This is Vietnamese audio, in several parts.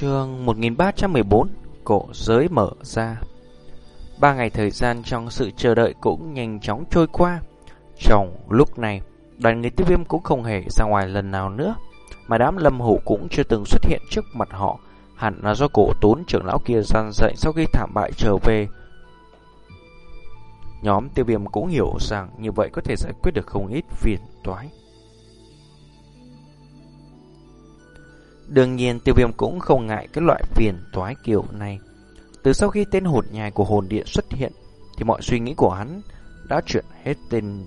Chương 1314 Cổ giới mở ra. Ba ngày thời gian trong sự chờ đợi cũng nhanh chóng trôi qua. Trong lúc này, Đoàn người tiêu viêm cũng không hề ra ngoài lần nào nữa. Mà đám lâm hủ cũng chưa từng xuất hiện trước mặt họ. Hẳn là do cổ tốn trưởng lão kia gian dậy sau khi thảm bại trở về. Nhóm tiêu viêm cũng hiểu rằng như vậy có thể giải quyết được không ít phiền toái. Đương nhiên tiêu viêm cũng không ngại cái loại phiền toái kiểu này. Từ sau khi tên hụt nhai của hồn điện xuất hiện, thì mọi suy nghĩ của hắn đã chuyển hết tên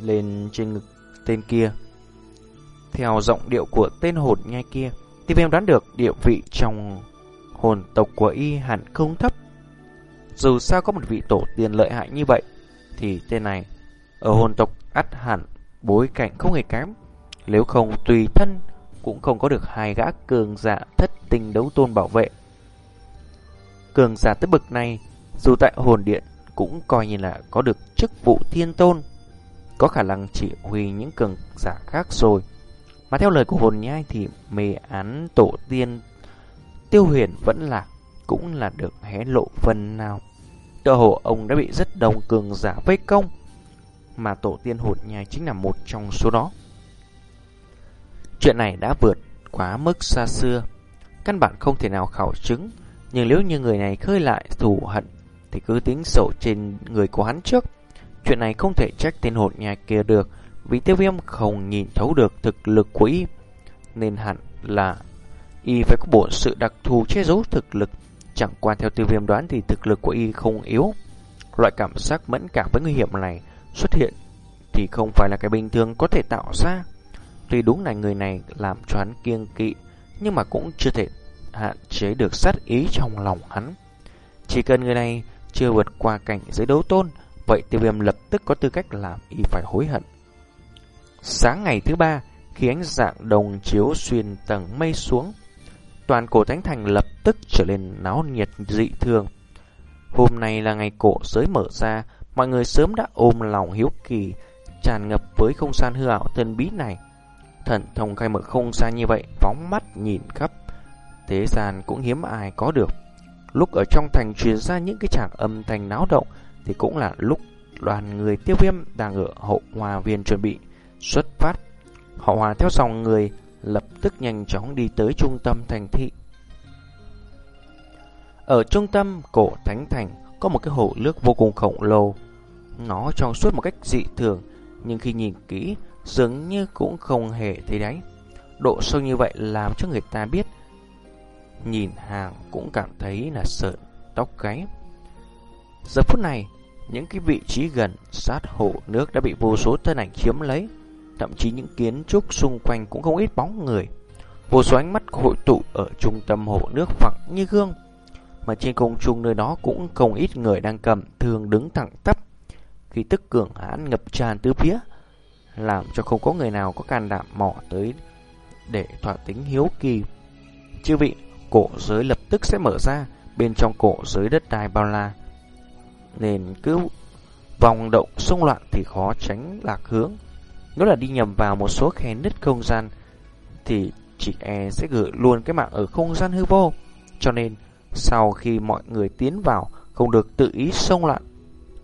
lên trên ngực tên kia. Theo giọng điệu của tên hồn nhai kia, tiêu viêm đoán được địa vị trong hồn tộc của y hẳn không thấp. Dù sao có một vị tổ tiên lợi hại như vậy, thì tên này ở hồn tộc ắt hẳn bối cảnh không hề kém. Nếu không tùy thân cũng không có được hai gã cường giả thất tinh đấu tôn bảo vệ. Cường giả tới bực này, dù tại hồn điện cũng coi như là có được chức vụ thiên tôn, có khả năng chỉ huy những cường giả khác rồi. Mà theo lời của hồn nhai thì mê án tổ tiên tiêu huyền vẫn là cũng là được hé lộ phần nào. Tựa hồ ông đã bị rất đông cường giả vây công, mà tổ tiên hồn nhai chính là một trong số đó. Chuyện này đã vượt quá mức xa xưa, căn bản không thể nào khảo chứng, nhưng nếu như người này khơi lại thù hận thì cứ tính sổ trên người của hắn trước. Chuyện này không thể trách tên hồn nhà kia được, vì tiêu viêm không nhìn thấu được thực lực của y, nên hẳn là y phải có bộ sự đặc thù che giấu thực lực. Chẳng qua theo tiêu viêm đoán thì thực lực của y không yếu. Loại cảm giác mẫn cảm với nguy hiểm này xuất hiện thì không phải là cái bình thường có thể tạo ra. Tuy đúng là người này làm cho hắn kiêng kỵ, nhưng mà cũng chưa thể hạn chế được sát ý trong lòng hắn. Chỉ cần người này chưa vượt qua cảnh giới đấu tôn, vậy tiêu viêm lập tức có tư cách làm y phải hối hận. Sáng ngày thứ ba, khi ánh dạng đồng chiếu xuyên tầng mây xuống, toàn cổ thánh thành lập tức trở nên náo nhiệt dị thường. Hôm nay là ngày cổ giới mở ra, mọi người sớm đã ôm lòng hiếu kỳ, tràn ngập với không gian hư ảo tân bí này. Thần thông khai mở không xa như vậy, phóng mắt nhìn khắp. Thế gian cũng hiếm ai có được. Lúc ở trong thành truyền ra những cái tràng âm thanh náo động, thì cũng là lúc đoàn người tiêu viêm đang ở hậu hòa viên chuẩn bị xuất phát. Họ hòa theo dòng người, lập tức nhanh chóng đi tới trung tâm thành thị. Ở trung tâm cổ thánh thành có một cái hồ nước vô cùng khổng lồ. Nó trong suốt một cách dị thường, nhưng khi nhìn kỹ dường như cũng không hề thấy đáy. Độ sâu như vậy làm cho người ta biết. Nhìn hàng cũng cảm thấy là sợn tóc gáy. Giờ phút này, những cái vị trí gần sát hồ nước đã bị vô số thân ảnh chiếm lấy. Thậm chí những kiến trúc xung quanh cũng không ít bóng người. Vô số ánh mắt hội tụ ở trung tâm hồ nước phẳng như gương. Mà trên công trung nơi đó cũng không ít người đang cầm thường đứng thẳng tắp. Khi tức cường hãn ngập tràn tứ phía, làm cho không có người nào có can đảm mò tới để thỏa tính hiếu kỳ. Chư vị, cổ giới lập tức sẽ mở ra bên trong cổ giới đất đai bao la. Nên cứ vòng động xung loạn thì khó tránh lạc hướng. Nếu là đi nhầm vào một số khe nứt không gian thì chị e sẽ gửi luôn cái mạng ở không gian hư vô. Cho nên, sau khi mọi người tiến vào, không được tự ý xông loạn.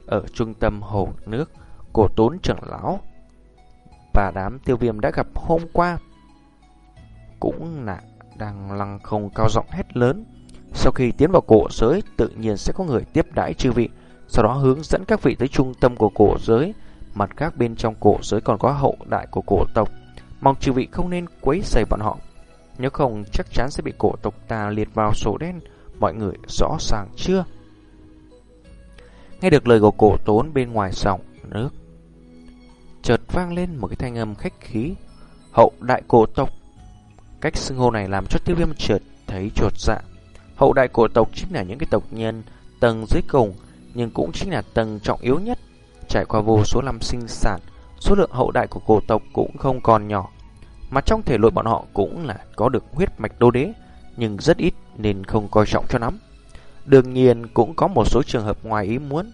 Ở trung tâm hồ nước, cổ tốn trưởng lão và đám tiêu viêm đã gặp hôm qua cũng là đang lăng không cao giọng hét lớn. Sau khi tiến vào cổ giới, tự nhiên sẽ có người tiếp đãi chư vị, sau đó hướng dẫn các vị tới trung tâm của cổ giới. Mặt khác bên trong cổ giới còn có hậu đại của cổ tộc, mong chư vị không nên quấy rầy bọn họ. Nếu không chắc chắn sẽ bị cổ tộc ta liệt vào sổ đen, mọi người rõ ràng chưa? Nghe được lời của cổ tốn bên ngoài sòng nước, chợt vang lên một cái thanh âm khách khí. Hậu đại cổ tộc. Cách xưng hô này làm cho tiêu viêm chợt thấy trột dạ. Hậu đại cổ tộc chính là những cái tộc nhân tầng dưới cùng, nhưng cũng chính là tầng trọng yếu nhất. Trải qua vô số năm sinh sản, số lượng hậu đại của cổ tộc cũng không còn nhỏ. Mà trong thể nội bọn họ cũng là có được huyết mạch đô đế, nhưng rất ít nên không coi trọng cho lắm. Đương nhiên cũng có một số trường hợp ngoài ý muốn,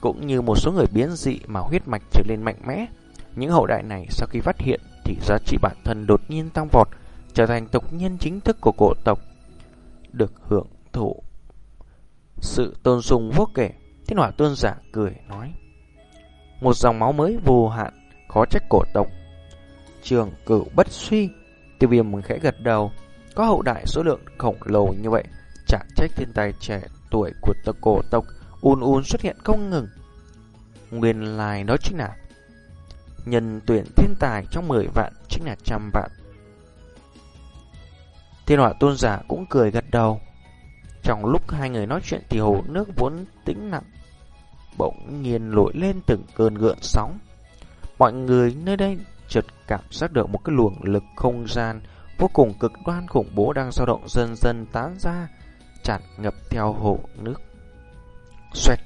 cũng như một số người biến dị mà huyết mạch trở nên mạnh mẽ, những hậu đại này sau khi phát hiện thì giá trị bản thân đột nhiên tăng vọt, trở thành tộc nhân chính thức của cổ tộc. được hưởng thụ sự tôn sùng vô kể. Thiên hỏa tôn giả cười nói. Một dòng máu mới vô hạn, khó trách cổ tộc. Trường cửu bất suy, tiêu viêm khẽ gật đầu. Có hậu đại số lượng khổng lồ như vậy, chả trách thiên tài trẻ tuổi của tộc cổ tộc un un xuất hiện không ngừng. Nguyên lai đó chính là nhân tuyển thiên tài trong 10 vạn chính là trăm vạn. Thiên họa tôn giả cũng cười gật đầu. Trong lúc hai người nói chuyện thì hồ nước vốn tĩnh lặng, bỗng nhiên nổi lên từng cơn gợn sóng. Mọi người nơi đây chợt cảm giác được một cái luồng lực không gian vô cùng cực đoan khủng bố đang dao động dần dần tán ra, tràn ngập theo hồ nước. Xoẹt.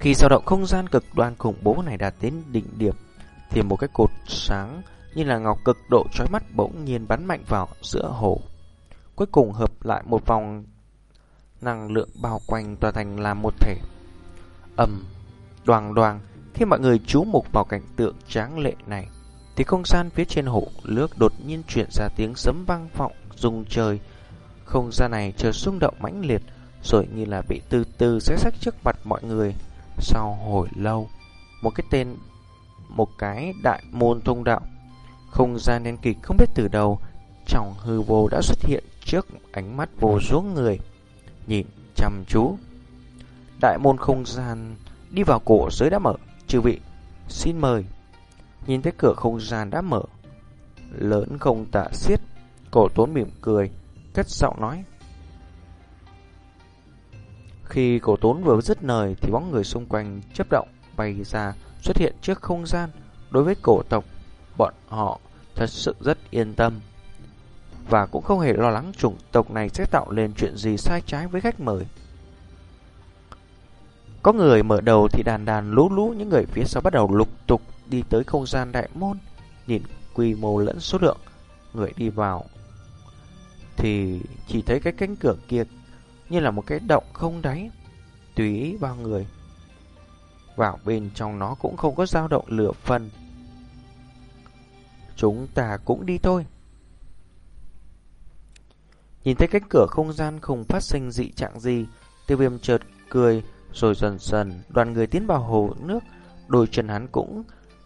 Khi dao động không gian cực đoan khủng bố này đạt đến đỉnh điểm, thì một cái cột sáng như là ngọc cực độ chói mắt bỗng nhiên bắn mạnh vào giữa hồ cuối cùng hợp lại một vòng năng lượng bao quanh tòa thành làm một thể. ầm, đoàng đoàng, khi mọi người chú mục vào cảnh tượng tráng lệ này, thì không gian phía trên hồ nước đột nhiên chuyển ra tiếng sấm vang vọng rung trời. Không gian này chờ xung động mãnh liệt, rồi như là bị từ từ xé sách trước mặt mọi người. Sau hồi lâu, một cái tên, một cái đại môn thông đạo, không gian đen kịch không biết từ đầu, trong hư vô đã xuất hiện trước ánh mắt vô số người. Nhìn chăm chú. Đại môn không gian Đi vào cổ giới đã mở. Chư vị xin mời. Nhìn thấy cửa không gian đã mở. Lớn không tạ xiết. Cổ tốn mỉm cười Cất giọng nói. Khi cổ tốn vừa dứt lời Thì bóng người xung quanh chấp động Bay ra xuất hiện trước không gian. Đối với cổ tộc Bọn họ thật sự rất yên tâm. Và cũng không hề lo lắng chủng tộc này sẽ tạo lên chuyện gì sai trái với khách mời. Có người mở đầu thì đàn đàn lú lú những người phía sau bắt đầu lục tục đi tới không gian đại môn, nhìn quy mô lẫn số lượng. Người đi vào thì chỉ thấy cái cánh cửa kia như là một cái động không đáy, tùy bao người. Vào bên trong nó cũng không có dao động lửa phân. Chúng ta cũng đi thôi. Nhìn thấy cánh cửa không gian không phát sinh dị trạng gì, tiêu viêm chợt cười, rồi dần dần đoàn người tiến vào hồ nước, đôi chân hắn cũng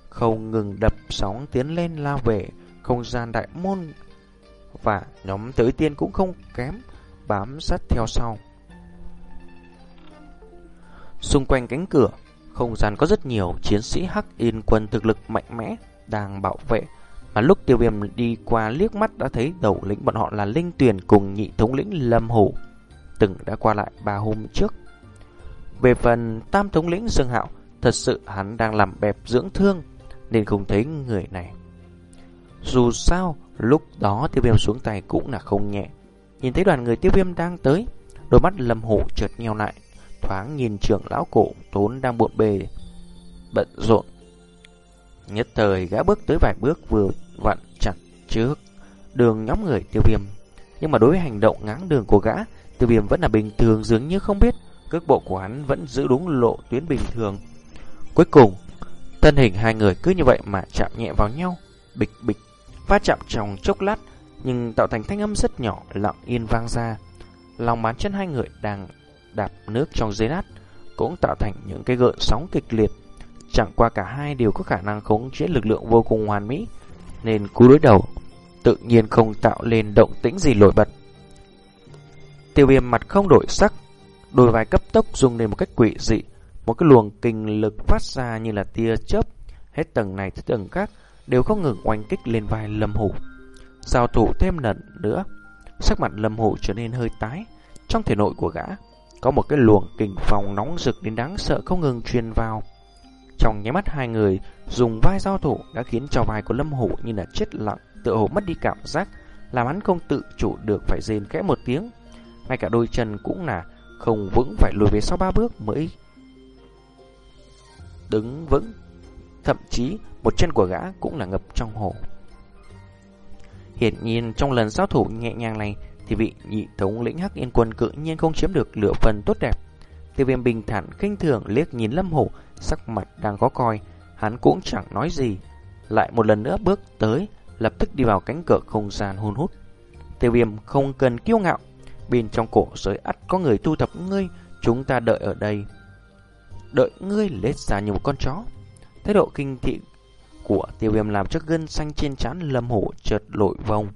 không ngừng đập sóng tiến lên lao về không gian đại môn và nhóm tới tiên cũng không kém bám sát theo sau. Xung quanh cánh cửa, không gian có rất nhiều chiến sĩ Hắc Yên quân thực lực mạnh mẽ đang bảo vệ mà lúc tiêu viêm đi qua liếc mắt đã thấy đầu lĩnh bọn họ là Linh Tuyền cùng nhị thống lĩnh Lâm Hổ, từng đã qua lại ba hôm trước. Về phần tam thống lĩnh Dương Hạo, thật sự hắn đang làm bẹp dưỡng thương, nên không thấy người này. Dù sao, lúc đó tiêu viêm xuống tay cũng là không nhẹ. Nhìn thấy đoàn người tiêu viêm đang tới, đôi mắt Lâm Hổ chợt nheo lại, thoáng nhìn trưởng lão cổ tốn đang buộn bề, bận rộn. Nhất thời gã bước tới vài bước vừa vặn chặt trước đường nhóm người tiêu viêm. Nhưng mà đối với hành động ngáng đường của gã, tiêu viêm vẫn là bình thường dường như không biết. Cước bộ của hắn vẫn giữ đúng lộ tuyến bình thường. Cuối cùng, thân hình hai người cứ như vậy mà chạm nhẹ vào nhau, bịch bịch, va chạm trong chốc lát, nhưng tạo thành thanh âm rất nhỏ, lặng yên vang ra. Lòng bàn chân hai người đang đạp nước trong dưới nát, cũng tạo thành những cái gợn sóng kịch liệt. Chẳng qua cả hai đều có khả năng khống chế lực lượng vô cùng hoàn mỹ, nên cú đối đầu tự nhiên không tạo lên động tĩnh gì nổi bật. Tiêu viêm mặt không đổi sắc, đôi vai cấp tốc dùng lên một cách quỷ dị, một cái luồng kinh lực phát ra như là tia chớp, hết tầng này tới tầng khác đều không ngừng oanh kích lên vai Lâm Hủ. Giao thủ thêm lần nữa, sắc mặt Lâm hổ trở nên hơi tái, trong thể nội của gã có một cái luồng kình phòng nóng rực đến đáng sợ không ngừng truyền vào. Trong nháy mắt hai người dùng vai giao thủ đã khiến cho vai của Lâm Hổ như là chết lặng, tựa hồ mất đi cảm giác, làm hắn không tự chủ được phải rên khẽ một tiếng. Ngay cả đôi chân cũng là không vững phải lùi về sau ba bước mới đứng vững. Thậm chí một chân của gã cũng là ngập trong hồ. Hiển nhiên trong lần giao thủ nhẹ nhàng này thì vị nhị thống lĩnh Hắc Yên Quân cự nhiên không chiếm được lửa phần tốt đẹp. Tiêu viêm bình thản khinh thường liếc nhìn Lâm Hổ sắc mặt đang có coi, hắn cũng chẳng nói gì. Lại một lần nữa bước tới, lập tức đi vào cánh cửa không gian hôn hút. Tiêu viêm không cần kiêu ngạo. Bên trong cổ giới ắt có người thu thập ngươi, chúng ta đợi ở đây. Đợi ngươi lết ra như một con chó. Thái độ kinh thị của tiêu viêm làm cho gân xanh trên trán lâm hổ chợt lội vòng.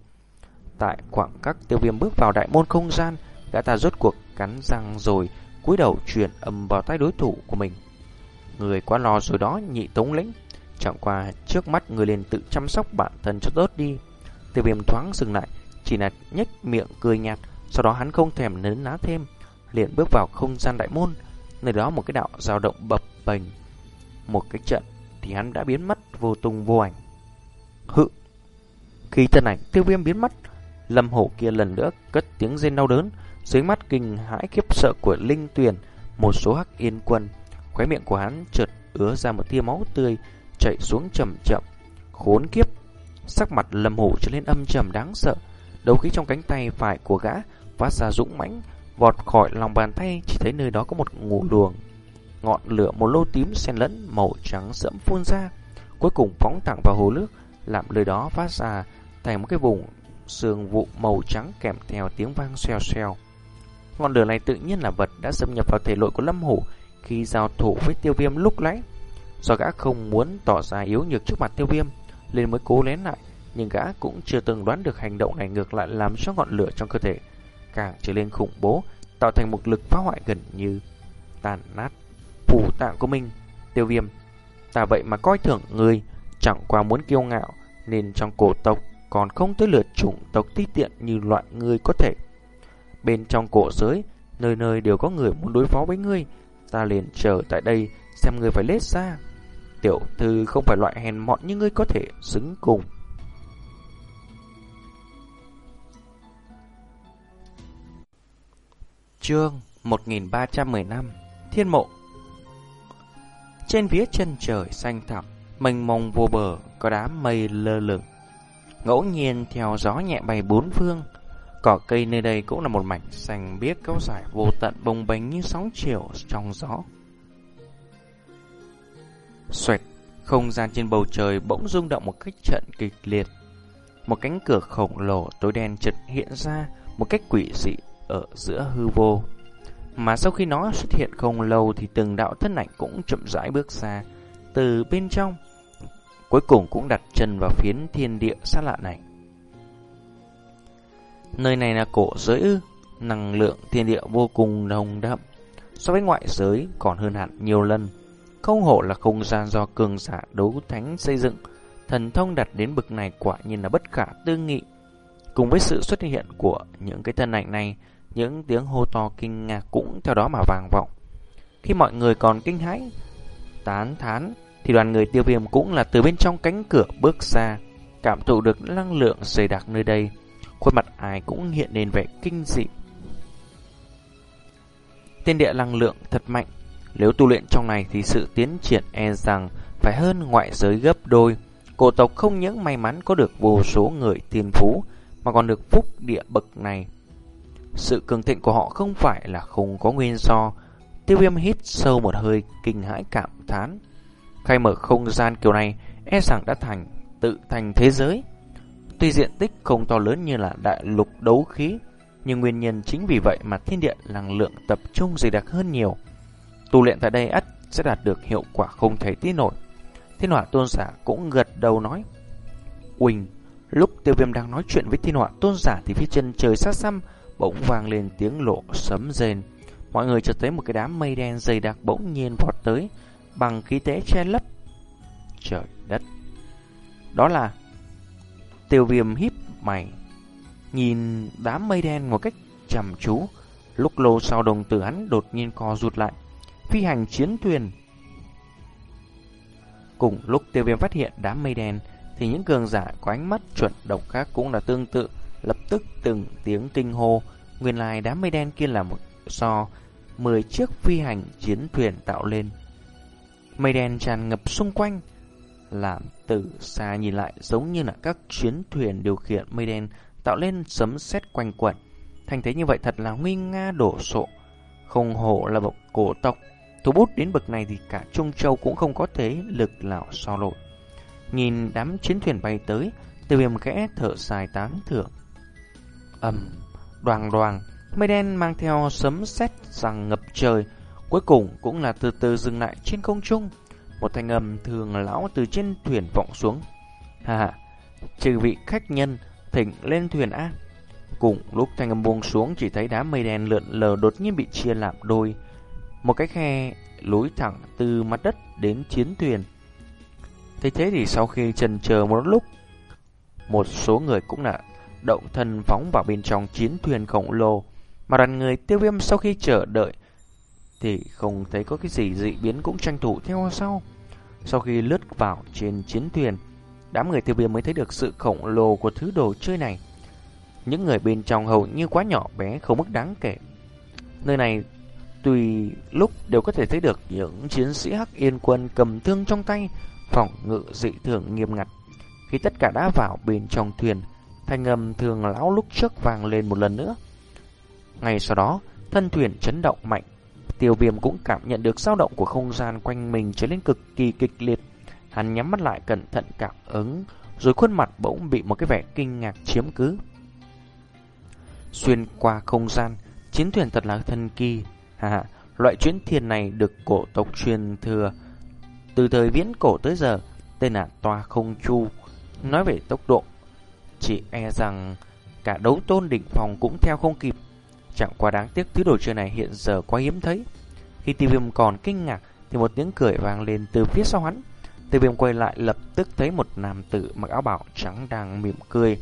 Tại khoảng các tiêu viêm bước vào đại môn không gian, gã ta rốt cuộc cắn răng rồi cúi đầu truyền âm vào tay đối thủ của mình. Người quá lo rồi đó nhị tống lĩnh. Chẳng qua trước mắt người liền tự chăm sóc bản thân cho tốt đi. Tiêu viêm thoáng dừng lại, chỉ là nhếch miệng cười nhạt, sau đó hắn không thèm nấn ná thêm, liền bước vào không gian đại môn, nơi đó một cái đạo dao động bập bềnh. Một cái trận thì hắn đã biến mất vô tung vô ảnh. Hự! Khi thân ảnh tiêu viêm biến mất, lâm hổ kia lần nữa cất tiếng rên đau đớn, dưới mắt kinh hãi khiếp sợ của linh tuyền, một số hắc yên quân. Khóe miệng của hắn chợt ứa ra một tia máu tươi, chạy xuống chậm chậm. Khốn kiếp! Sắc mặt lâm hổ trở nên âm trầm đáng sợ. Đấu khí trong cánh tay phải của gã phát ra dũng mãnh, vọt khỏi lòng bàn tay chỉ thấy nơi đó có một ngủ luồng ngọn lửa một lô tím xen lẫn màu trắng sẫm phun ra, cuối cùng phóng thẳng vào hồ nước, làm nơi đó phát ra thành một cái vùng sương vụ màu trắng kèm theo tiếng vang xèo xèo. Ngọn lửa này tự nhiên là vật đã xâm nhập vào thể nội của Lâm Hổ khi giao thủ với tiêu viêm lúc nãy. Do gã không muốn tỏ ra yếu nhược trước mặt tiêu viêm, nên mới cố lén lại, nhưng gã cũng chưa từng đoán được hành động này ngược lại làm cho ngọn lửa trong cơ thể càng trở lên khủng bố, tạo thành một lực phá hoại gần như tàn nát phủ tạng của mình. Tiêu viêm, ta vậy mà coi thường người, chẳng qua muốn kiêu ngạo, nên trong cổ tộc còn không tới lượt chủng tộc ti tiện như loại người có thể. Bên trong cổ giới, nơi nơi đều có người muốn đối phó với ngươi, ta liền chờ tại đây xem ngươi phải lết ra. Tiểu thư không phải loại hèn mọn như ngươi có thể xứng cùng. Chương 1315 Thiên mộ trên phía chân trời xanh thẳm, mênh mông vô bờ, có đám mây lơ lửng. Ngẫu nhiên theo gió nhẹ bay bốn phương, cỏ cây nơi đây cũng là một mảnh xanh biếc kéo dài vô tận bồng bềnh như sóng chiều trong gió. Xoẹt, không gian trên bầu trời bỗng rung động một cách trận kịch liệt. Một cánh cửa khổng lồ tối đen chợt hiện ra một cách quỷ dị ở giữa hư vô. Mà sau khi nó xuất hiện không lâu thì từng đạo thân ảnh cũng chậm rãi bước ra từ bên trong. Cuối cùng cũng đặt chân vào phiến thiên địa xa lạ này. Nơi này là cổ giới ư, năng lượng thiên địa vô cùng nồng đậm. So với ngoại giới còn hơn hẳn nhiều lần. Không hổ là không gian do cường giả đấu thánh xây dựng. Thần thông đặt đến bực này quả nhiên là bất khả tư nghị. Cùng với sự xuất hiện của những cái thân ảnh này, những tiếng hô to kinh ngạc cũng theo đó mà vang vọng. Khi mọi người còn kinh hãi, tán thán, thì đoàn người tiêu viêm cũng là từ bên trong cánh cửa bước ra, cảm thụ được năng lượng dày đặc nơi đây. Khuôn mặt ai cũng hiện lên vẻ kinh dị. Tiên địa năng lượng thật mạnh, nếu tu luyện trong này thì sự tiến triển e rằng phải hơn ngoại giới gấp đôi. Cổ tộc không những may mắn có được vô số người tiên phú, mà còn được phúc địa bậc này sự cường thịnh của họ không phải là không có nguyên do. Tiêu viêm hít sâu một hơi kinh hãi cảm thán. Khai mở không gian kiểu này e rằng đã thành tự thành thế giới. Tuy diện tích không to lớn như là đại lục đấu khí, nhưng nguyên nhân chính vì vậy mà thiên địa năng lượng tập trung dày đặc hơn nhiều. Tu luyện tại đây ắt sẽ đạt được hiệu quả không thể tin nổi. Thiên hỏa tôn giả cũng gật đầu nói. Quỳnh, lúc tiêu viêm đang nói chuyện với thiên hỏa tôn giả thì phía chân trời sát xăm bỗng vang lên tiếng lộ sấm rền. Mọi người chợt thấy một cái đám mây đen dày đặc bỗng nhiên vọt tới, bằng khí tế che lấp. Trời đất! Đó là tiêu viêm híp mày, nhìn đám mây đen một cách chăm chú. Lúc lâu sau đồng tử hắn đột nhiên co rụt lại, phi hành chiến thuyền. Cùng lúc tiêu viêm phát hiện đám mây đen, thì những cường giả có ánh mắt chuẩn độc khác cũng là tương tự lập tức từng tiếng kinh hô, nguyên lai đám mây đen kia là một so 10 chiếc phi hành chiến thuyền tạo lên. Mây đen tràn ngập xung quanh, làm từ xa nhìn lại giống như là các chiến thuyền điều khiển mây đen tạo lên sấm sét quanh quẩn. Thành thế như vậy thật là nguy nga đổ sộ. Không hổ là một cổ tộc, thủ bút đến bậc này thì cả Trung Châu cũng không có thế lực nào so lội. Nhìn đám chiến thuyền bay tới, tiêu viêm khẽ thở dài tán thưởng ầm, đoàn đoàn mây đen mang theo sấm sét rằng ngập trời, cuối cùng cũng là từ từ dừng lại trên không trung. Một thanh âm thường lão từ trên thuyền vọng xuống. Hà hà, trừ vị khách nhân thỉnh lên thuyền A. Cùng lúc thanh âm buông xuống chỉ thấy đám mây đen lượn lờ đột nhiên bị chia làm đôi. Một cái khe lối thẳng từ mặt đất đến chiến thuyền. Thế thế thì sau khi trần chờ một lúc, một số người cũng là động thân phóng vào bên trong chiến thuyền khổng lồ. Mà đoàn người tiêu viêm sau khi chờ đợi thì không thấy có cái gì dị biến cũng tranh thủ theo sau. Sau khi lướt vào trên chiến thuyền, đám người tiêu viêm mới thấy được sự khổng lồ của thứ đồ chơi này. Những người bên trong hầu như quá nhỏ bé không mức đáng kể. Nơi này tùy lúc đều có thể thấy được những chiến sĩ Hắc Yên quân cầm thương trong tay, phòng ngự dị thường nghiêm ngặt. Khi tất cả đã vào bên trong thuyền, thanh âm thường lão lúc trước vang lên một lần nữa. Ngay sau đó, thân thuyền chấn động mạnh. Tiêu viêm cũng cảm nhận được dao động của không gian quanh mình trở nên cực kỳ kịch liệt. Hắn nhắm mắt lại cẩn thận cảm ứng, rồi khuôn mặt bỗng bị một cái vẻ kinh ngạc chiếm cứ. Xuyên qua không gian, chiến thuyền thật là thần kỳ. Hà loại chuyến thiền này được cổ tộc truyền thừa từ thời viễn cổ tới giờ, tên là Toa Không Chu. Nói về tốc độ, chị e rằng cả đấu tôn đỉnh phòng cũng theo không kịp. Chẳng qua đáng tiếc thứ đồ chơi này hiện giờ quá hiếm thấy. Khi tiêu viêm còn kinh ngạc, thì một tiếng cười vang lên từ phía sau hắn. Tiêu viêm quay lại lập tức thấy một nam tử mặc áo bảo trắng đang mỉm cười.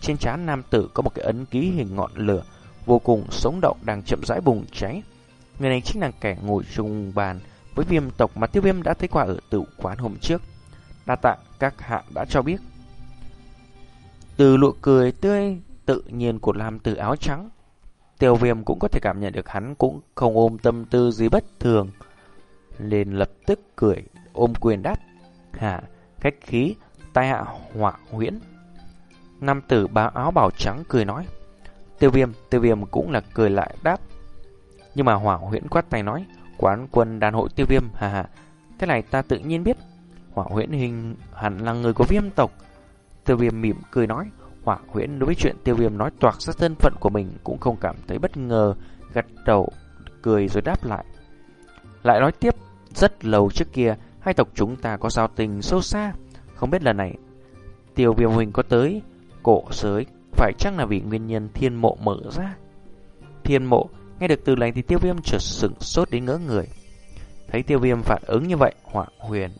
Trên trán nam tử có một cái ấn ký hình ngọn lửa vô cùng sống động đang chậm rãi bùng cháy. Người này chính là kẻ ngồi chung bàn với viêm tộc mà tiêu viêm đã thấy qua ở tử quán hôm trước. Đa tạ các hạ đã cho biết. Từ nụ cười tươi tự nhiên của Lam từ áo trắng, tiêu viêm cũng có thể cảm nhận được hắn cũng không ôm tâm tư gì bất thường. liền lập tức cười, ôm quyền đáp. Hạ, khách khí, tai hạ họa huyễn. Nam tử báo áo bảo trắng cười nói. Tiêu viêm, tiêu viêm cũng là cười lại đáp. Nhưng mà hỏa huyễn quát tay nói. Quán quân đàn hội tiêu viêm, hà hà. Cái này ta tự nhiên biết. Hỏa huyễn hình hẳn là người của viêm tộc. Tiêu viêm mỉm cười nói. Hỏa huyễn đối với chuyện tiêu viêm nói toạc ra thân phận của mình cũng không cảm thấy bất ngờ. Gật đầu, cười rồi đáp lại. Lại nói tiếp, rất lâu trước kia, hai tộc chúng ta có giao tình sâu xa. Không biết lần này, tiêu viêm huynh có tới cổ giới, phải chăng là vì nguyên nhân thiên mộ mở ra? Thiên mộ Nghe được từ lành thì tiêu viêm chợt sửng sốt đến ngỡ người. Thấy tiêu viêm phản ứng như vậy, hỏa huyền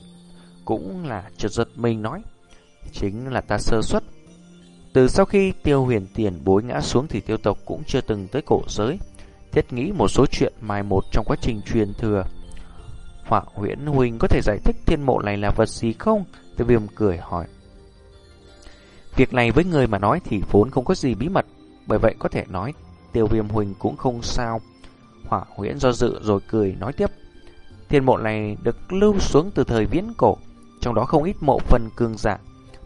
cũng là chợt giật mình nói. Chính là ta sơ suất. Từ sau khi tiêu huyền tiền bối ngã xuống thì tiêu tộc cũng chưa từng tới cổ giới. Thiết nghĩ một số chuyện mai một trong quá trình truyền thừa. Họa huyễn huynh có thể giải thích thiên mộ này là vật gì không? Tiêu viêm cười hỏi. Việc này với người mà nói thì vốn không có gì bí mật. Bởi vậy có thể nói Tiêu viêm huỳnh cũng không sao. Hỏa huyễn do dự rồi cười nói tiếp. Thiên mộ này được lưu xuống từ thời viễn cổ, trong đó không ít mộ phần cường giả,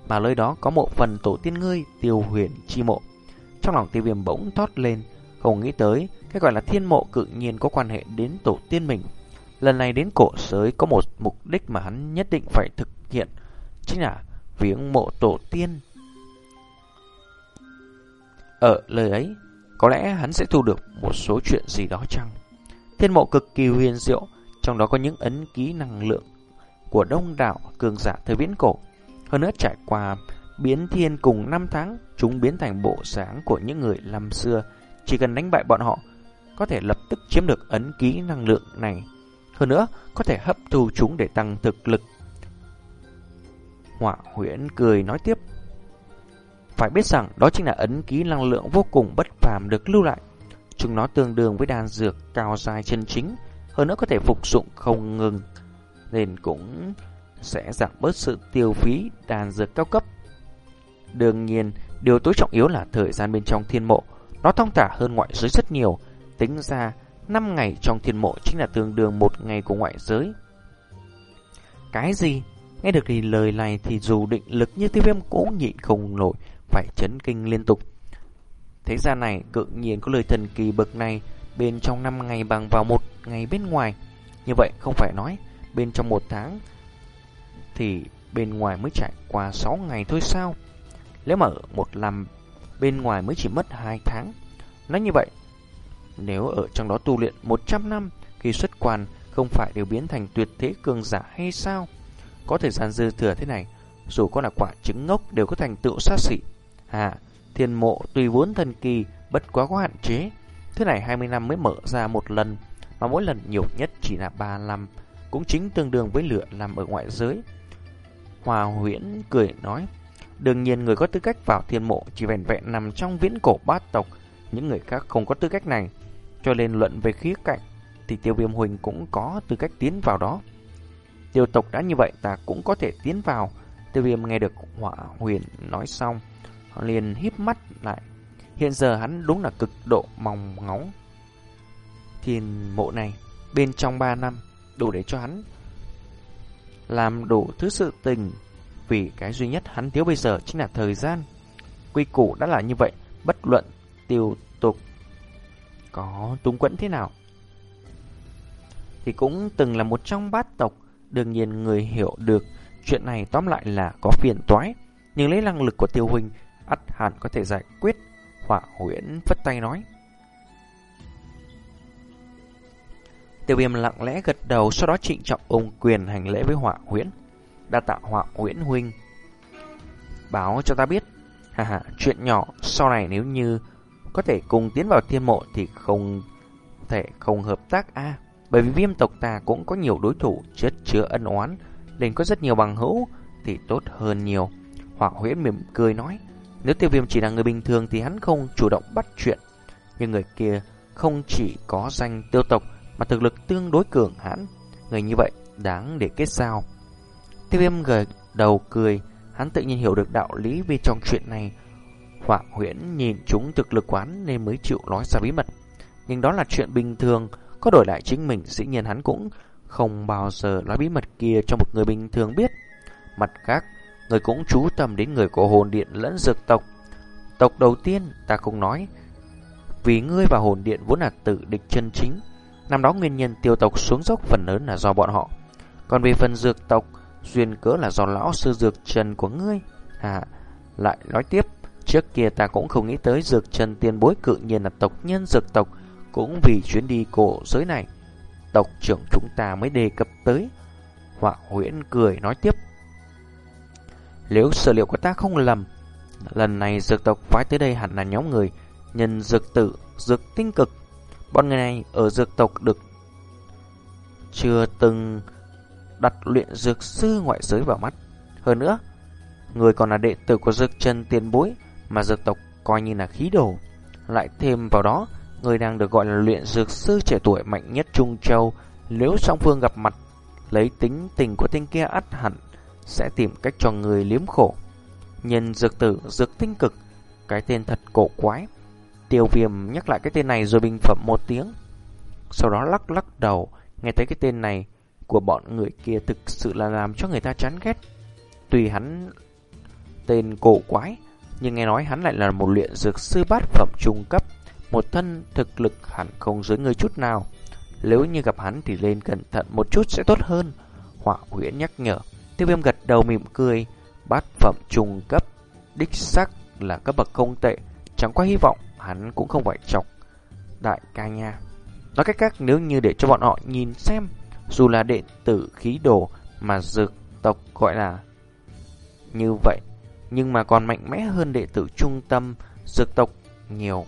mà nơi đó có mộ phần tổ tiên ngươi tiêu huyền chi mộ. Trong lòng tiêu viêm bỗng thoát lên, không nghĩ tới cái gọi là thiên mộ cự nhiên có quan hệ đến tổ tiên mình. Lần này đến cổ giới có một mục đích mà hắn nhất định phải thực hiện, chính là viếng mộ tổ tiên. Ở lời ấy, có lẽ hắn sẽ thu được một số chuyện gì đó chăng? Thiên mộ cực kỳ huyền diệu, trong đó có những ấn ký năng lượng của đông đảo cường giả thời viễn cổ. Hơn nữa trải qua biến thiên cùng năm tháng, chúng biến thành bộ sáng của những người năm xưa. Chỉ cần đánh bại bọn họ, có thể lập tức chiếm được ấn ký năng lượng này. Hơn nữa, có thể hấp thu chúng để tăng thực lực. Họa huyễn cười nói tiếp. Phải biết rằng đó chính là ấn ký năng lượng vô cùng bất phàm được lưu lại. Chúng nó tương đương với đan dược cao dài chân chính, hơn nữa có thể phục dụng không ngừng, nên cũng sẽ giảm bớt sự tiêu phí đàn dược cao cấp. Đương nhiên, điều tối trọng yếu là thời gian bên trong thiên mộ, nó thông thả hơn ngoại giới rất nhiều, tính ra 5 ngày trong thiên mộ chính là tương đương một ngày của ngoại giới. Cái gì? Nghe được thì lời này thì dù định lực như tiêu viêm cũng nhịn không nổi, phải chấn kinh liên tục. Thế ra này, cự nhiên có lời thần kỳ bậc này, bên trong 5 ngày bằng vào một ngày bên ngoài. Như vậy không phải nói, bên trong một tháng thì bên ngoài mới trải qua 6 ngày thôi sao? Nếu mà một làm bên ngoài mới chỉ mất 2 tháng. Nói như vậy, nếu ở trong đó tu luyện 100 năm, khi xuất quan không phải đều biến thành tuyệt thế cường giả hay sao? Có thời gian dư thừa thế này, dù có là quả trứng ngốc đều có thành tựu sát xỉ. À, thiên mộ tùy vốn thần kỳ, bất quá có hạn chế. Thứ này 20 năm mới mở ra một lần, mà mỗi lần nhiều nhất chỉ là 3 năm, cũng chính tương đương với lửa làm ở ngoại giới. Hòa huyễn cười nói, đương nhiên người có tư cách vào thiên mộ chỉ vẹn vẹn nằm trong viễn cổ bát tộc, những người khác không có tư cách này. Cho nên luận về khía cạnh, thì tiêu viêm huynh cũng có tư cách tiến vào đó. Tiêu tộc đã như vậy ta cũng có thể tiến vào. Tiêu viêm nghe được hỏa huyền nói xong, liền híp mắt lại. Hiện giờ hắn đúng là cực độ mong ngóng. Thiên mộ này, bên trong 3 năm, đủ để cho hắn làm đủ thứ sự tình. Vì cái duy nhất hắn thiếu bây giờ chính là thời gian. Quy củ đã là như vậy, bất luận tiêu tục có túng quẫn thế nào. Thì cũng từng là một trong bát tộc, đương nhiên người hiểu được chuyện này tóm lại là có phiền toái. Nhưng lấy năng lực của tiêu huynh, ắt hẳn có thể giải quyết. Hỏa huyễn phất tay nói. Tiêu viêm lặng lẽ gật đầu, sau đó trịnh trọng ôm quyền hành lễ với họa huyễn. Đa tạ họa huyễn huynh. Báo cho ta biết, hà hà, chuyện nhỏ, sau này nếu như có thể cùng tiến vào thiên mộ thì không thể không hợp tác a Bởi vì viêm tộc ta cũng có nhiều đối thủ chất chứa ân oán, nên có rất nhiều bằng hữu thì tốt hơn nhiều. Họa huyễn mỉm cười nói, nếu tiêu viêm chỉ là người bình thường thì hắn không chủ động bắt chuyện. Nhưng người kia không chỉ có danh tiêu tộc mà thực lực tương đối cường hãn. Người như vậy đáng để kết giao. Tiêu viêm gật đầu cười, hắn tự nhiên hiểu được đạo lý vì trong chuyện này. hoàng huyễn nhìn chúng thực lực quán nên mới chịu nói ra bí mật. Nhưng đó là chuyện bình thường, có đổi lại chính mình dĩ nhiên hắn cũng không bao giờ nói bí mật kia cho một người bình thường biết. Mặt khác, người cũng chú tâm đến người của hồn điện lẫn dược tộc. Tộc đầu tiên ta không nói, vì ngươi và hồn điện vốn là tự địch chân chính. Năm đó nguyên nhân tiêu tộc xuống dốc phần lớn là do bọn họ. Còn về phần dược tộc, duyên cớ là do lão sư dược trần của ngươi. À, lại nói tiếp, trước kia ta cũng không nghĩ tới dược trần tiền bối cự nhiên là tộc nhân dược tộc, cũng vì chuyến đi cổ giới này. Tộc trưởng chúng ta mới đề cập tới. Họa huyễn cười nói tiếp. Nếu sở liệu của ta không lầm, lần này dược tộc phái tới đây hẳn là nhóm người nhân dược tử, dược tinh cực. Bọn người này ở dược tộc được chưa từng đặt luyện dược sư ngoại giới vào mắt. Hơn nữa, người còn là đệ tử của dược chân tiền bối mà dược tộc coi như là khí đồ. Lại thêm vào đó, người đang được gọi là luyện dược sư trẻ tuổi mạnh nhất Trung Châu. Nếu song phương gặp mặt, lấy tính tình của tên kia ắt hẳn sẽ tìm cách cho người liếm khổ. Nhân dược tử, dược tinh cực, cái tên thật cổ quái. Tiêu viêm nhắc lại cái tên này rồi bình phẩm một tiếng. Sau đó lắc lắc đầu, nghe thấy cái tên này của bọn người kia thực sự là làm cho người ta chán ghét. Tùy hắn tên cổ quái, nhưng nghe nói hắn lại là một luyện dược sư bát phẩm trung cấp, một thân thực lực hẳn không dưới người chút nào. Nếu như gặp hắn thì lên cẩn thận một chút sẽ tốt hơn. Họa huyễn nhắc nhở. Tiêu viêm gật đầu mỉm cười. Bát phẩm trung cấp. Đích sắc là cấp bậc không tệ. Chẳng qua hy vọng hắn cũng không phải chọc. Đại ca nha. Nói cách khác, nếu như để cho bọn họ nhìn xem. Dù là đệ tử khí đồ mà dược tộc gọi là như vậy. Nhưng mà còn mạnh mẽ hơn đệ tử trung tâm dược tộc nhiều.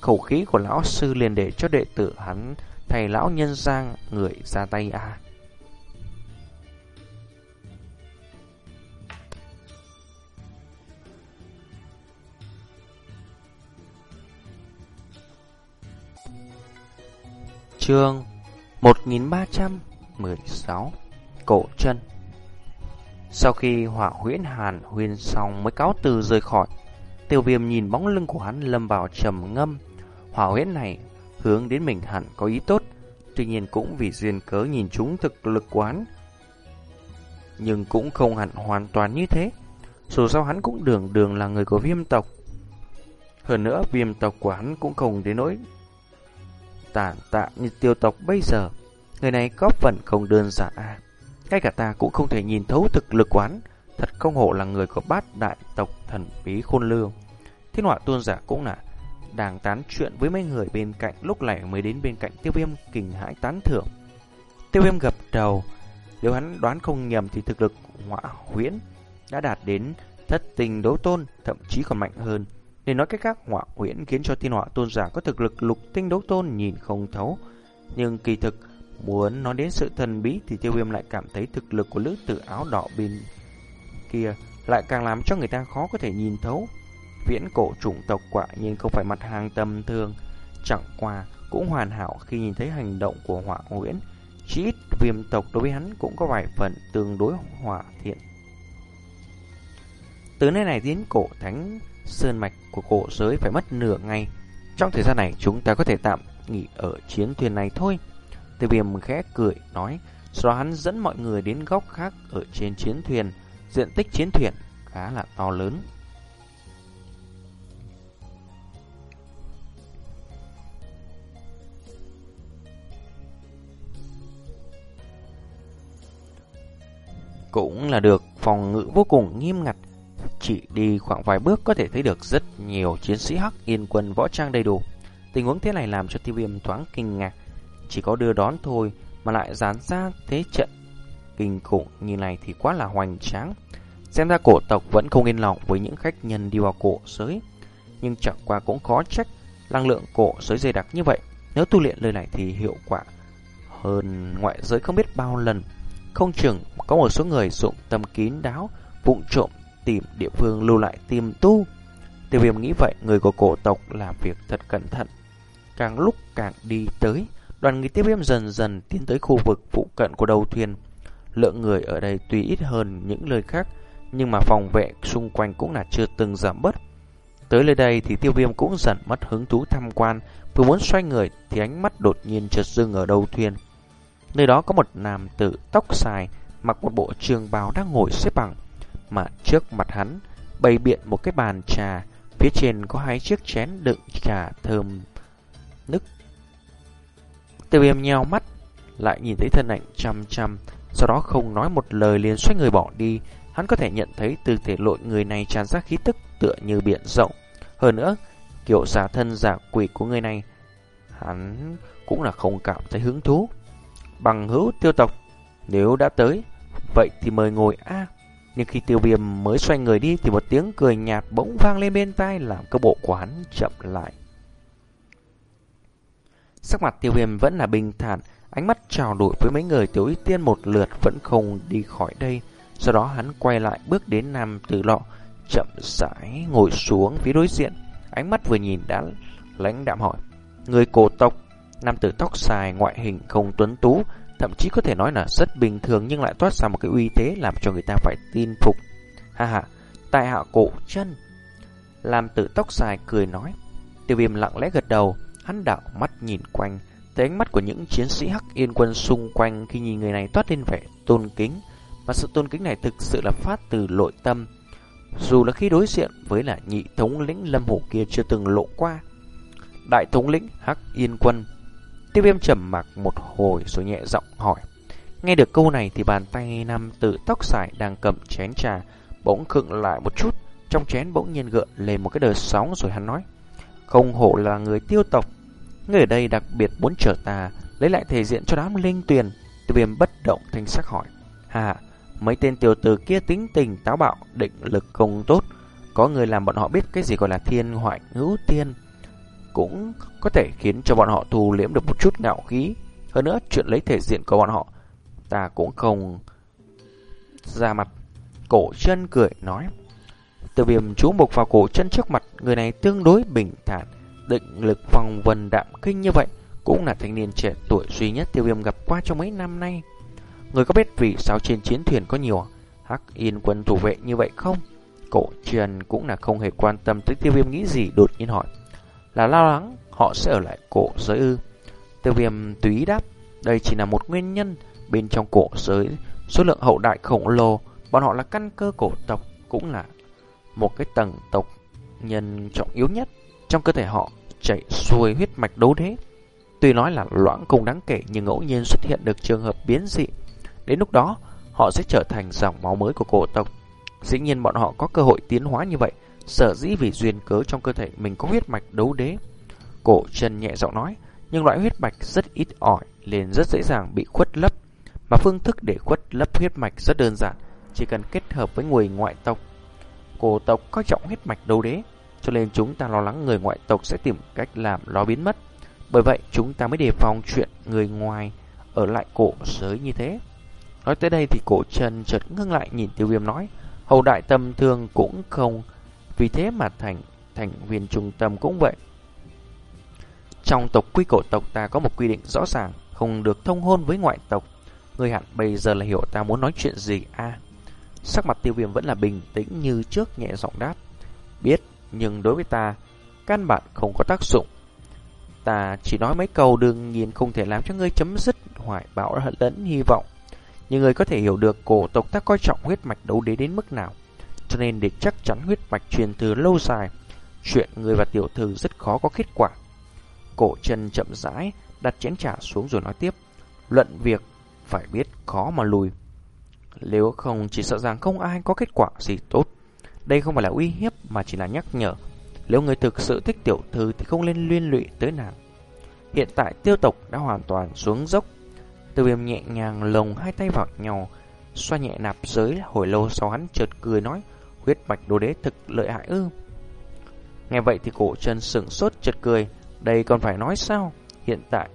Khẩu khí của lão sư liền để cho đệ tử hắn thầy lão nhân giang người ra tay à. Chương 1316 Cổ chân. Sau khi hỏa huyễn hàn Huyên xong mới cáo từ rời khỏi, Tiêu viêm nhìn bóng lưng của hắn lâm vào trầm ngâm. Hỏa huyễn này hướng đến mình hẳn có ý tốt, Tuy nhiên cũng vì duyên cớ nhìn chúng thực lực quán Nhưng cũng không hẳn hoàn toàn như thế, Dù sao hắn cũng đường đường là người của viêm tộc. Hơn nữa, viêm tộc của hắn cũng không đến nỗi tàn tạ như tiêu tộc bây giờ. Người này có phần không đơn giản à. Ngay cả ta cũng không thể nhìn thấu thực lực quán. Thật không hổ là người của bát đại tộc thần bí khôn lương. Thiên họa tôn giả cũng là đang tán chuyện với mấy người bên cạnh lúc này mới đến bên cạnh tiêu viêm kinh hãi tán thưởng. Tiêu viêm gập đầu, nếu hắn đoán không nhầm thì thực lực họa huyễn đã đạt đến thất tình đấu tôn, thậm chí còn mạnh hơn. Để nói cách khác, họa huyễn khiến cho thiên họa tôn giả có thực lực lục tinh đấu tôn nhìn không thấu. Nhưng kỳ thực, muốn nói đến sự thần bí thì tiêu viêm lại cảm thấy thực lực của lữ tử áo đỏ bên kia lại càng làm cho người ta khó có thể nhìn thấu. Viễn cổ chủng tộc quả nhiên không phải mặt hàng tầm thường, chẳng qua cũng hoàn hảo khi nhìn thấy hành động của họa huyễn. Chỉ ít viêm tộc đối với hắn cũng có vài phần tương đối hòa thiện. Từ nơi này viễn cổ thánh sơn mạch của cổ giới phải mất nửa ngày. Trong thời gian này chúng ta có thể tạm nghỉ ở chiến thuyền này thôi. Tiêu viêm khẽ cười nói, sau đó hắn dẫn mọi người đến góc khác ở trên chiến thuyền. Diện tích chiến thuyền khá là to lớn. Cũng là được phòng ngự vô cùng nghiêm ngặt chỉ đi khoảng vài bước có thể thấy được rất nhiều chiến sĩ Hắc Yên quân võ trang đầy đủ. Tình huống thế này làm cho tiêu viêm thoáng kinh ngạc. Chỉ có đưa đón thôi mà lại dán ra thế trận kinh khủng như này thì quá là hoành tráng. Xem ra cổ tộc vẫn không yên lòng với những khách nhân đi vào cổ giới. Nhưng chẳng qua cũng khó trách năng lượng cổ giới dày đặc như vậy. Nếu tu luyện lời này thì hiệu quả hơn ngoại giới không biết bao lần. Không chừng có một số người dụng tâm kín đáo, vụng trộm tìm địa phương lưu lại tiêm tu. Tiêu viêm nghĩ vậy, người của cổ tộc làm việc thật cẩn thận. Càng lúc càng đi tới, đoàn người tiêu viêm dần dần tiến tới khu vực phụ cận của đầu thuyền. Lượng người ở đây tuy ít hơn những nơi khác, nhưng mà phòng vệ xung quanh cũng là chưa từng giảm bớt. Tới nơi đây thì tiêu viêm cũng dần mất hứng thú tham quan, vừa muốn xoay người thì ánh mắt đột nhiên chợt dưng ở đầu thuyền. Nơi đó có một nam tử tóc dài, mặc một bộ trường bào đang ngồi xếp bằng mà trước mặt hắn bày biện một cái bàn trà, phía trên có hai chiếc chén đựng trà thơm nức. Tiêu viêm nheo mắt, lại nhìn thấy thân ảnh chăm chăm, sau đó không nói một lời liền xoay người bỏ đi. Hắn có thể nhận thấy từ thể lội người này tràn ra khí tức tựa như biển rộng. Hơn nữa, kiểu giả thân giả quỷ của người này, hắn cũng là không cảm thấy hứng thú. Bằng hữu tiêu tộc, nếu đã tới, vậy thì mời ngồi a nhưng khi tiêu viêm mới xoay người đi thì một tiếng cười nhạt bỗng vang lên bên tai làm cơ bộ quán chậm lại. Sắc mặt tiêu viêm vẫn là bình thản, ánh mắt trào đổi với mấy người tiểu y tiên một lượt vẫn không đi khỏi đây. Sau đó hắn quay lại bước đến nam tử lọ, chậm rãi ngồi xuống phía đối diện. Ánh mắt vừa nhìn đã lãnh đạm hỏi. Người cổ tộc, nam tử tóc dài ngoại hình không tuấn tú, thậm chí có thể nói là rất bình thường nhưng lại toát ra một cái uy thế làm cho người ta phải tin phục. Ha ha, tại hạ cổ chân. Làm tử tóc dài cười nói. Tiêu viêm lặng lẽ gật đầu, hắn đảo mắt nhìn quanh, thấy ánh mắt của những chiến sĩ hắc yên quân xung quanh khi nhìn người này toát lên vẻ tôn kính. Mà sự tôn kính này thực sự là phát từ nội tâm. Dù là khi đối diện với là nhị thống lĩnh lâm hổ kia chưa từng lộ qua. Đại thống lĩnh hắc yên quân Tiêu viêm trầm mặc một hồi rồi nhẹ giọng hỏi. Nghe được câu này thì bàn tay nam tử tóc dài đang cầm chén trà bỗng khựng lại một chút. Trong chén bỗng nhiên gợn lên một cái đợt sóng rồi hắn nói. Không hổ là người tiêu tộc. Người ở đây đặc biệt muốn trở ta lấy lại thể diện cho đám linh tuyền. Tiêu viêm bất động thanh sắc hỏi. Hà, mấy tên tiểu tử kia tính tình táo bạo, định lực không tốt. Có người làm bọn họ biết cái gì gọi là thiên hoại ngũ tiên cũng có thể khiến cho bọn họ thu liễm được một chút ngạo khí. Hơn nữa, chuyện lấy thể diện của bọn họ, ta cũng không ra mặt. Cổ chân cười nói. Từ viêm chú mục vào cổ chân trước mặt, người này tương đối bình thản, định lực phòng vần đạm kinh như vậy, cũng là thanh niên trẻ tuổi duy nhất tiêu viêm gặp qua trong mấy năm nay. Người có biết vì sao trên chiến thuyền có nhiều hắc yên quân thủ vệ như vậy không? Cổ trần cũng là không hề quan tâm tới tiêu viêm nghĩ gì đột nhiên hỏi là lo lắng họ sẽ ở lại cổ giới ư. Tiêu viêm túy đáp, đây chỉ là một nguyên nhân bên trong cổ giới, số lượng hậu đại khổng lồ, bọn họ là căn cơ cổ tộc, cũng là một cái tầng tộc nhân trọng yếu nhất. Trong cơ thể họ chảy xuôi huyết mạch đấu đế. Tuy nói là loãng không đáng kể nhưng ngẫu nhiên xuất hiện được trường hợp biến dị. Đến lúc đó, họ sẽ trở thành dòng máu mới của cổ tộc. Dĩ nhiên bọn họ có cơ hội tiến hóa như vậy Sở dĩ vì duyên cớ trong cơ thể mình có huyết mạch đấu đế. Cổ Trần nhẹ giọng nói, nhưng loại huyết mạch rất ít ỏi nên rất dễ dàng bị khuất lấp. Mà phương thức để khuất lấp huyết mạch rất đơn giản, chỉ cần kết hợp với người ngoại tộc. Cổ tộc coi trọng huyết mạch đấu đế, cho nên chúng ta lo lắng người ngoại tộc sẽ tìm cách làm nó biến mất. Bởi vậy chúng ta mới đề phòng chuyện người ngoài ở lại cổ giới như thế. Nói tới đây thì cổ Trần chợt ngưng lại nhìn tiêu viêm nói, hầu đại tâm thương cũng không, vì thế mà thành thành viên trung tâm cũng vậy. Trong tộc quy cổ tộc ta có một quy định rõ ràng, không được thông hôn với ngoại tộc. Người hẳn bây giờ là hiểu ta muốn nói chuyện gì a Sắc mặt tiêu viêm vẫn là bình tĩnh như trước nhẹ giọng đáp. Biết, nhưng đối với ta, căn bản không có tác dụng. Ta chỉ nói mấy câu đương nhiên không thể làm cho ngươi chấm dứt hoài bão hận lẫn hy vọng. Nhưng người có thể hiểu được cổ tộc ta coi trọng huyết mạch đấu đế đến mức nào. Cho nên để chắc chắn huyết mạch truyền thừa lâu dài, chuyện người và tiểu thư rất khó có kết quả. Cổ chân chậm rãi, đặt chén trà xuống rồi nói tiếp. Luận việc, phải biết khó mà lùi. Nếu không chỉ sợ rằng không ai có kết quả gì tốt. Đây không phải là uy hiếp mà chỉ là nhắc nhở. Nếu người thực sự thích tiểu thư thì không nên liên lụy tới nàng. Hiện tại tiêu tộc đã hoàn toàn xuống dốc. Từ viêm nhẹ nhàng lồng hai tay vào nhau, xoa nhẹ nạp giới hồi lâu sau hắn chợt cười nói, huyết mạch đồ đế thực lợi hại ư. Nghe vậy thì cổ chân sửng sốt chật cười, đây còn phải nói sao? Hiện tại,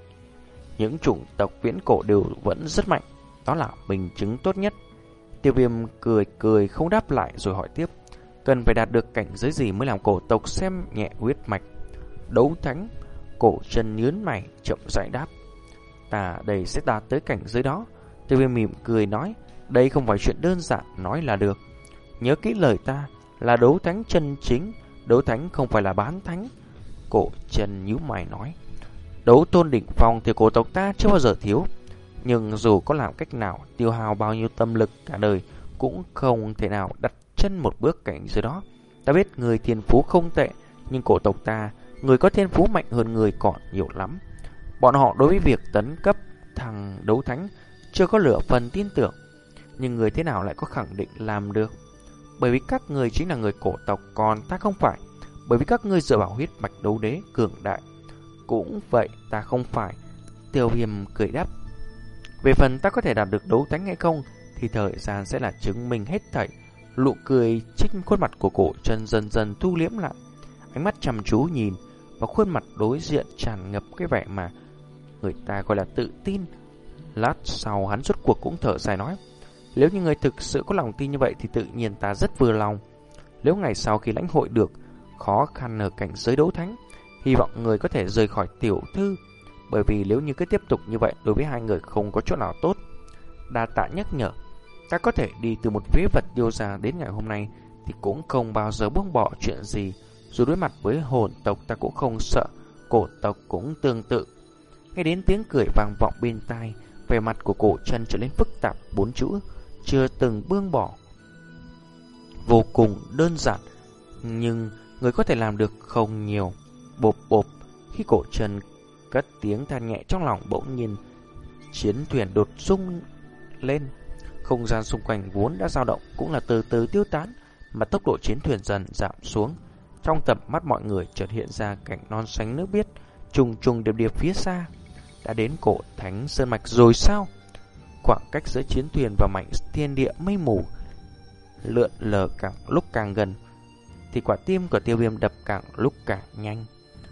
những chủng tộc viễn cổ đều vẫn rất mạnh, đó là minh chứng tốt nhất. Tiêu viêm cười cười không đáp lại rồi hỏi tiếp, cần phải đạt được cảnh giới gì mới làm cổ tộc xem nhẹ huyết mạch. Đấu thánh, cổ chân nhớn mày chậm rãi đáp. Ta đây sẽ đạt tới cảnh giới đó. Tiêu viêm mỉm cười nói, đây không phải chuyện đơn giản nói là được. Nhớ kỹ lời ta, là đấu thánh chân chính, đấu thánh không phải là bán thánh. Cổ chân nhíu mày nói, đấu tôn đỉnh phong thì cổ tộc ta chưa bao giờ thiếu. Nhưng dù có làm cách nào, tiêu hào bao nhiêu tâm lực cả đời, cũng không thể nào đặt chân một bước cảnh giới đó. Ta biết người thiên phú không tệ, nhưng cổ tộc ta, người có thiên phú mạnh hơn người còn nhiều lắm. Bọn họ đối với việc tấn cấp thằng đấu thánh chưa có lửa phần tin tưởng. Nhưng người thế nào lại có khẳng định làm được? Bởi vì các người chính là người cổ tộc, còn ta không phải. Bởi vì các ngươi dựa vào huyết mạch đấu đế cường đại. Cũng vậy, ta không phải. Tiêu viêm cười đáp. Về phần ta có thể đạt được đấu thánh hay không, thì thời gian sẽ là chứng minh hết thảy. Lụ cười trích khuôn mặt của cổ chân dần dần thu liễm lại. Ánh mắt chăm chú nhìn và khuôn mặt đối diện tràn ngập cái vẻ mà người ta gọi là tự tin. Lát sau hắn rốt cuộc cũng thở dài nói, nếu như người thực sự có lòng tin như vậy thì tự nhiên ta rất vừa lòng. Nếu ngày sau khi lãnh hội được khó khăn ở cảnh giới đấu thánh, hy vọng người có thể rời khỏi tiểu thư, bởi vì nếu như cứ tiếp tục như vậy đối với hai người không có chỗ nào tốt. Đa tạ nhắc nhở, ta có thể đi từ một vế vật điêu ra đến ngày hôm nay thì cũng không bao giờ buông bỏ chuyện gì. Dù đối mặt với hồn tộc ta cũng không sợ, cổ tộc cũng tương tự. Nghe đến tiếng cười vang vọng bên tai, vẻ mặt của cổ chân trở nên phức tạp bốn chữ, chưa từng buông bỏ. Vô cùng đơn giản, nhưng người có thể làm được không nhiều. Bộp bộp, khi cổ chân cất tiếng than nhẹ trong lòng bỗng nhiên, chiến thuyền đột rung lên. Không gian xung quanh vốn đã dao động cũng là từ từ tiêu tán, mà tốc độ chiến thuyền dần giảm xuống. Trong tầm mắt mọi người chợt hiện ra cảnh non xanh nước biếc, trùng trùng điệp điệp phía xa. Đã đến cổ thánh sơn mạch rồi sao? Khoảng cách giữa chiến thuyền và mảnh thiên địa mây mù lượn lờ càng lúc càng gần, thì quả tim của tiêu viêm đập càng lúc càng nhanh.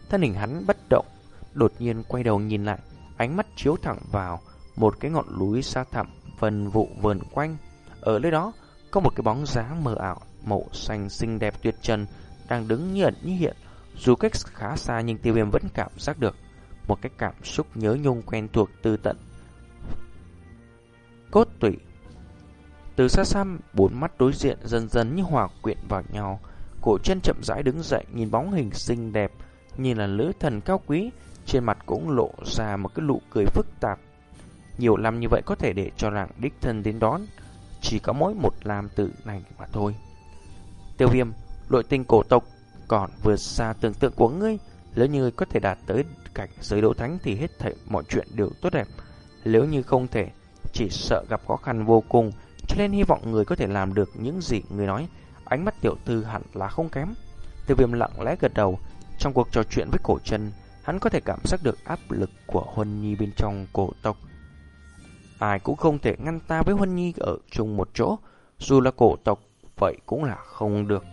Thân hình hắn bất động, đột nhiên quay đầu nhìn lại, ánh mắt chiếu thẳng vào một cái ngọn núi xa thẳm phần vụ vườn quanh. Ở nơi đó có một cái bóng dáng mờ ảo, màu xanh xinh đẹp tuyệt trần đang đứng như ẩn như hiện. Dù cách khá xa nhưng tiêu viêm vẫn cảm giác được một cái cảm xúc nhớ nhung quen thuộc từ tận cốt tủy. Từ xa xăm, bốn mắt đối diện dần dần như hòa quyện vào nhau. Cổ chân chậm rãi đứng dậy nhìn bóng hình xinh đẹp, nhìn là lữ thần cao quý, trên mặt cũng lộ ra một cái nụ cười phức tạp. Nhiều năm như vậy có thể để cho nàng đích thân đến đón, chỉ có mỗi một làm tử này mà thôi. Tiêu viêm, nội tinh cổ tộc còn vượt xa tưởng tượng của ngươi. Nếu như có thể đạt tới cảnh giới đấu thánh thì hết thảy mọi chuyện đều tốt đẹp. Nếu như không thể, chỉ sợ gặp khó khăn vô cùng, cho nên hy vọng người có thể làm được những gì người nói. Ánh mắt tiểu thư hẳn là không kém. Tiêu viêm lặng lẽ gật đầu. Trong cuộc trò chuyện với cổ chân, hắn có thể cảm giác được áp lực của Huân Nhi bên trong cổ tộc. Ai cũng không thể ngăn ta với Huân Nhi ở chung một chỗ, dù là cổ tộc, vậy cũng là không được.